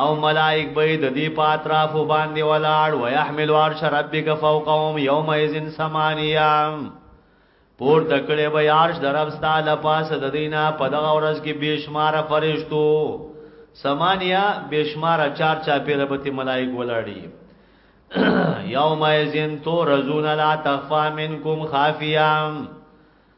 او ملائک به د دې په اطرافو باندې ولاړ و يحمل عرش ربک فوقهم يوم اذن ثمانيه پور تکړه به عرش درب ستاله پاس د دینه په دغه ورځ کې بشمار فرشتو ثمانيه بشمار چار چا پیر به تی ملائک ولاړی يوم اذن تو رزون لا تخفى منكم خافيا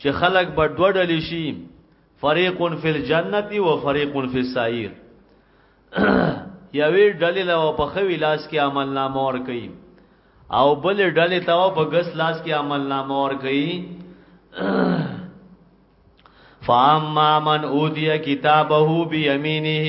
چې خلق به دوه ډلې شي فریق فی الجنت و فریق فی السعیر یوې ډلې له په خوي لاس کې عمل نامه ور کوي او بل ډلې ته په غس لاس کې عمل نامه ور کوي فاما من اودی کتابه بیمینه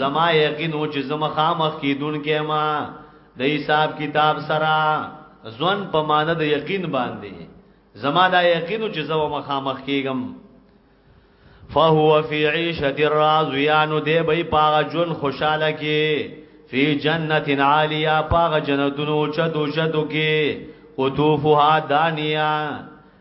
زما یقین و چې زما خامخ کیدونکې ما د حساب کتاب سره ځوان په معنی د یقین باندې زما دا یقین چې زما مخامخ کیږم فهو فی عیشة الرازیان دی بی پاغا جن خوشحاله کی فی جنت عالیا پاغا جنتونو چدو چدو کی قطوفها دانیا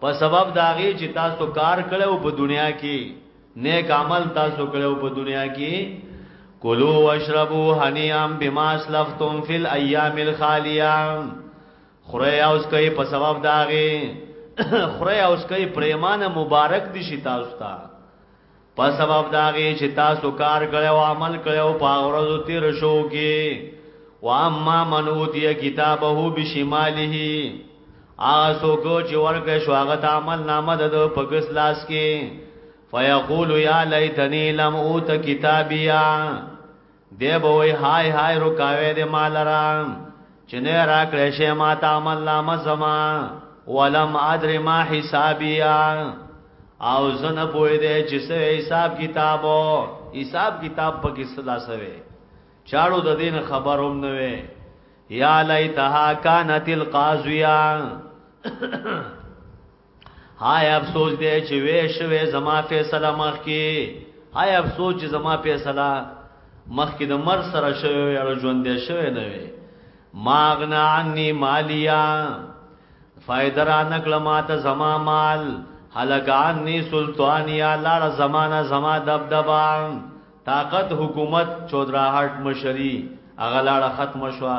په سبب داغي چې تاسو کار کړو په دنیا کې نیک عمل تاسو کړو په دنیا کې کلو واشربو حنیام بما اسلفتم فی الايام الخالیه خره اوس کوي په سبب داغي خره اوس کوي پریمانه مبارک دي شي تاسو ته په سبب داغي چې تاسو کار کړو او عمل کړو په ورځو تیر شو کې و اما من اوتی کتابه بشماله آسو کو چې ورکه شو هغه عمل نامه د پګس لاس کې فیقول یا لیتنی لم اوت کتابیا دی به وای هاي هاي رکاوي دې مال را چې نه راکړې شي ما ته عمل نامه زما ولم ادري ما حسابيا او زنه پوي دې چې سه حساب کتابو حساب کتاب پکې صدا سوي چاړو د دین خبروم نه وي یا لیتها کانت القاضیه هاي افسوس دې چې وې شوې زما فیصله مخ کې هاي افسوس چې زما فیصله مخ کې د مر سره شوې وې اړو ژوند دې شوې نه وې ماغنا عني مالیا فائدہ را نکړ ما ته زما مال هلک عني سلطانیا لار زمانہ زما دبدبا طاقت حکومت چودراهټ مشری اغلاړه ختم شوه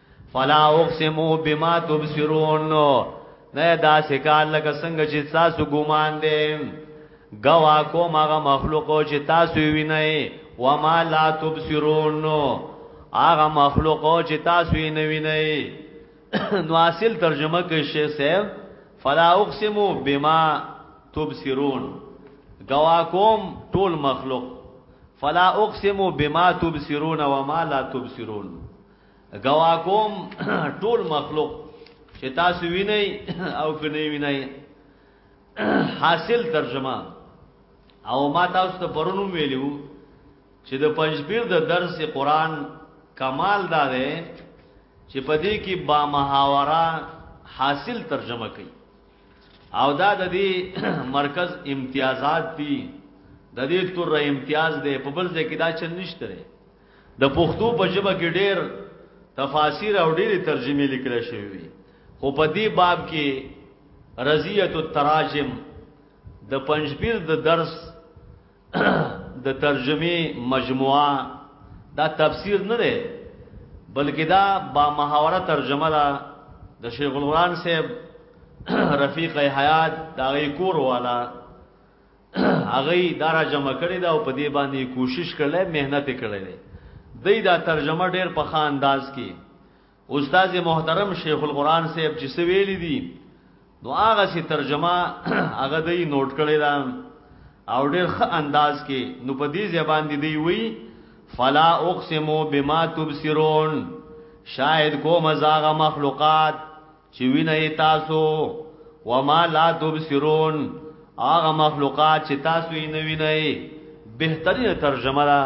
فلا اقسم بما تبصرون نه دا سکار لکه څنګه چې تاسو ګومان دي غوا کوم هغه مخلوق چې تاسو وینئ و ما لا تبصرون هغه مخلوق چې تاسو یې نه وینئ نو اصل ترجمه کوي شیخ صاحب فلا اقسم بما تبصرون غوا کوم ټول مخلوق فلا اقسم بما تبصرون و ما لا تبصرون ګوا کوم ټول مخلوق چې تاسو وینئ او کني وینئ حاصل ترجمه او ما تاسو ته پرونم ویلو چې د پنځپیر د درس قران کمال دا دی چې پدې کې با محاوره حاصل ترجمه کوي او دا د دې مرکز امتیازات دي د دې تر امتیاز دی په بل ځای کې دا چن نشته د پښتو په ژبه کې ډېر تفاسیر او ډېرې ترجمې لیکل شوې وي خو په دې باب کې رضیت التراجم د پنځپیر د درس د ترجمه مجموعه دا تفسیر نه ده بلکې دا با محاوره ترجمه ده د شیخ القرآن صاحب رفیق حیات دا کور والا هغه دا را جمع کړی دا او په دې باندې کوشش کړي مهنت کړي دی دی دا ترجمه ډیر په خان انداز کې استاد محترم شیخ القرآن صاحب چې سویل دي نو هغه سي ترجمه هغه دی نوٹ کړي دا او ډیر ښه انداز کې نو په دې زبان دی دی وی فلا اقسم بما تبصرون شاید کوم زاغه مخلوقات چې وینئ تاسو وما لا تبصرون هغه مخلوقات چې تاسو یې نه وینئ بهترینه ترجمه ده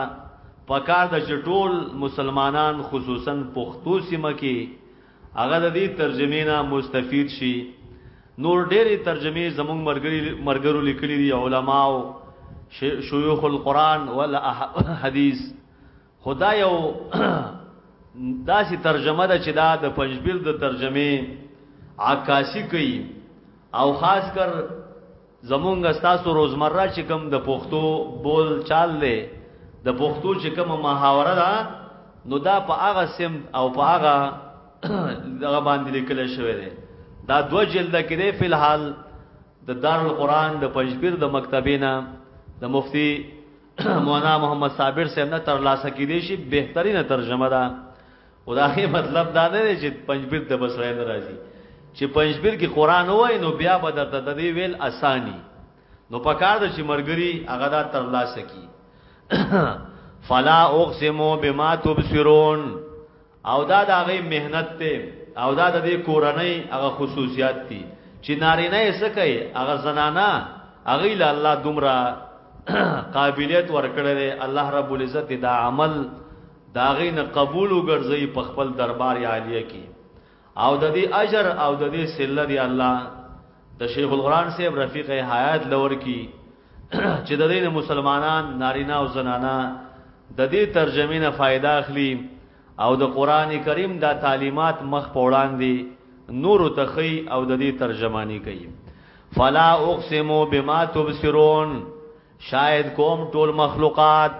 پکار د چټول مسلمانان خصوصا پښتو سیمه کې هغه د دې ترجمې نه مستفید شي نور ډېری ترجمې زموږ مرګري مرګرو لیکلي دي علماو شيوخ القرآن والحديث خدا یو داسې ترجمه ده چې دا د پنځبیر د ترجمه عکاسی کوي او خاص کر زمونږ استاسو روزمره چې کوم د پښتو بول چال دی د پښتو چې کوم محاوره ده نو دا په هغه سم او په هغه دغه باندې لیکل شوی دی دا دو جلد کې دی فل حال د دارالقرآن د پنځپیر د مکتبینا د مفتی مولانا محمد صابر صاحب نه تر لاسه کې دي شي بهترینه ترجمه ده او دا هي مطلب دا نه دی چې پنځبیر د بصره نه راځي چې پنځبیر کې قران وای نو بیا به د تدوی ویل اساني نو پکار د چې مرګري هغه دا تر لاسه کی فلا اقسم بما تبصرون او دا د هغه مهنت ته او دا د دې کورنۍ هغه خصوصیات دي چې نارینه یې څه کوي هغه زنانا هغه له الله دومره قابلیت ورکړی دی الله رب العزت دا عمل دا غي نه قبول وګرځي په خپل دربار عالیه کې او د دې اجر او د دې سله دی الله د شیخ القران صاحب رفیق حیات لور کی چې د دین مسلمانان نارینه او زنانا د دې ترجمه نه فائدہ اخلي او د قران کریم دا تعلیمات مخ پوړان دي نور تخی او د دې ترجمانی کوي فلا اقسم بما تبصرون شاید کوم ټول مخلوقات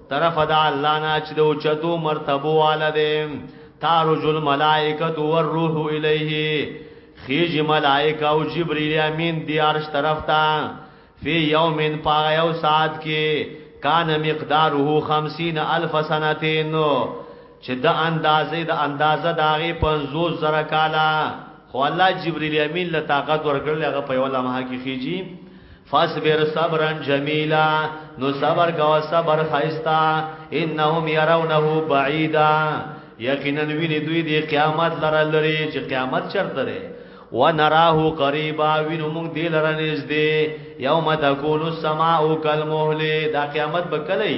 طرف دا الله نه چې د اوچتو مرتبو والا دی تارج الملائکه والروح الیه خیج ملائکه او جبرئیل امین دی عرش طرف ته فی یوم پا یو ساعت کې کان مقداره 50000 سنتین چې د اندازې د اندازه داغه 50 زره کاله خو الله جبريل امين له طاقت ورکړل هغه په یو لمحه کې خيږي فاصبر صبرا جميلا نو صبر کا صبر خيستا انهم يرونه بعيدا یقینا ویني دوی دی قیامت لره لري چې قیامت چرته ده ونراه قريبا وینو موږ دی لره نږدې یوم تکون السماء کالمهل دا قیامت بکلی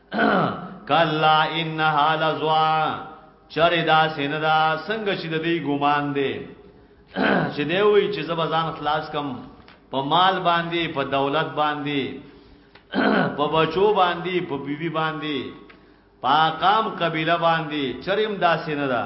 کلا انها لزوا چر دا سینه دا څنګه چې د دې ګمان دی چې دی وی چې زب ځان خلاص کم په مال باندې په دولت باندې په بچو باندې په بیبي باندې پاقام قبیله باندې چریم دا سینه دا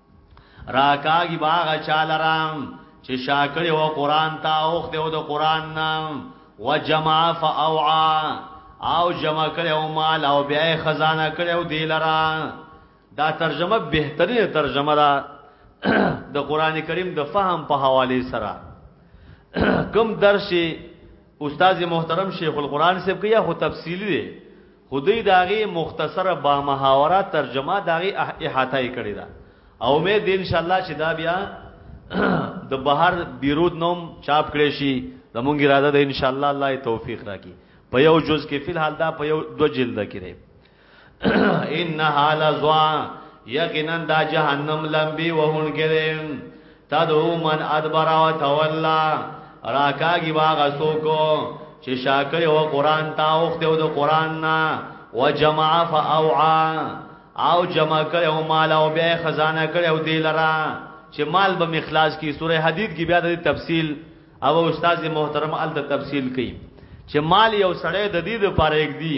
راکاږي باغ چاله رام چې شاکړې و قران تا اوخ دی او د قران نام وجمع فاوعا او جمع کړي او مال او بیا خزانه کړي او دی لرا دا ترجمه بهترینه ترجمه ده د قران کریم د فهم په حواله سره کم درس استاد محترم شیخ القران صاحب کیا خو تفصیلی دی خو دوی د هغې مختصره بامحاوره ترجمه د هغې احاطه یې کړې ده او امید دی انشاءالله چې دا بیا د بهر بیرود نوم چاپ کړی شي د مونږ اراده ده انشاءالله الله توفیق راکړي په یو جز کې فل حال دا په یو دو جلد کې دی ان حال زوا یقینا دا جهنم لمبي وهون کې تدعو من ادبر و تولا راکاږي واغه سوکو چې شاکړي او قران تا اوخته او د قران نا وجمع فاوعا او جمع کړي او مال او به خزانه کړي او دی لرا چې مال به مخلاص کی سوره حدید کې بیا د تفصیل او استاد محترم ال د تفصیل کوي چې مال یو سړی د دې لپاره یک دی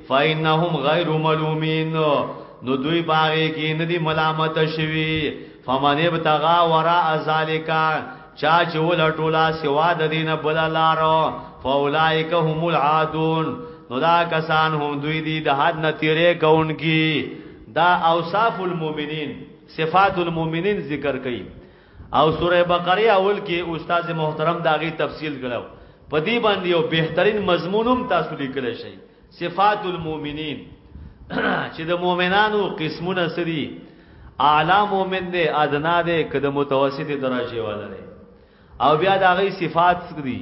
فإنهم غیر ملومین نو دوی باغې کې ندی ملامت شوی فمن ابتغى وراء ذلك چا چې ولټولا سوا د دین بل لارو فاولائک هم العادون نو دا کسان هم دوی دي د حد نه تیرې کونکي دا اوصاف المؤمنین صفات المؤمنین ذکر کړي او سوره بقره اول کی استاد محترم د هغې تفصیل کړی او په دې باندې یو بهترین مضمون هم تاسو لیکلی شئ، صفات المؤمنین، چې د مؤمنانو قسمونه څه دي، اعلی مؤمن دی، ادنی دی، که د متوسطې درجې والا دی او بیا د هغوی صفات څه دي.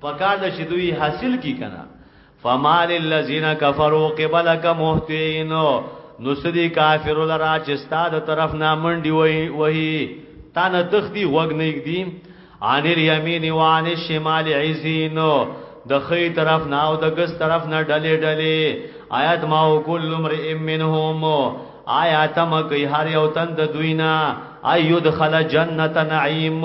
پکار د چې دوی حاصل کی کنه فمال الذين كفروا قبلك مهتين نو سدي کافر لرا چې ستاد طرف نه منډي وای وای تا نه تختی وګ نه دی عن اليمين وعن الشمال عزين د خی طرف نه او د ګس طرف نه ډلې ډلې آیات ما او کل امرئ منهم آیات مکه هر یو تند دوینا ایو دخل جنت نعیم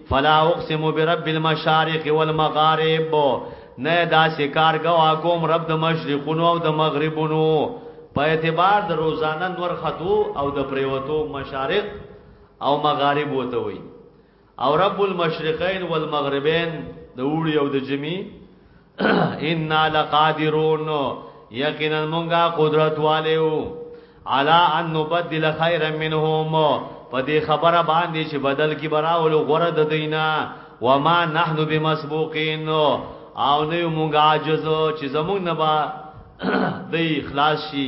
فلا اقسم برب المشارق والمغارب نه دا سکار گوا کوم رب د مشرقونو او د مغربونو په اعتبار د روزانه نور خطو او د پریوتو مشارق او مغارب وته وي او رب المشرقین والمغربین د وړي او د جمی ان لقادرون یقینا مونږه قدرت والو علا ان نبدل خیرا منهم په دې خبره باندې چې بدل کی براول غره د دینا وما نحن بمسبوقین او نه مونږه عاجز چې زمونږ نه با د اخلاص شي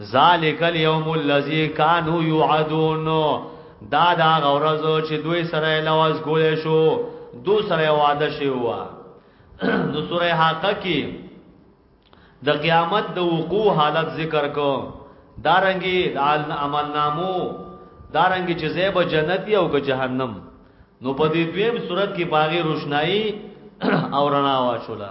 ذالک اليوم الذي كانوا يوعدون دا دا غورز چې دوی سره لواز کول شو دو سره وعده شی هوا نو سوره حاقه کې د قیامت د وقوع حالت ذکر کو دارنګي دال عمل نامو دارنګي چې زیب جنت او که جهنم نو په دې دویم صورت کې باغی روشنايي او رڼا واچولا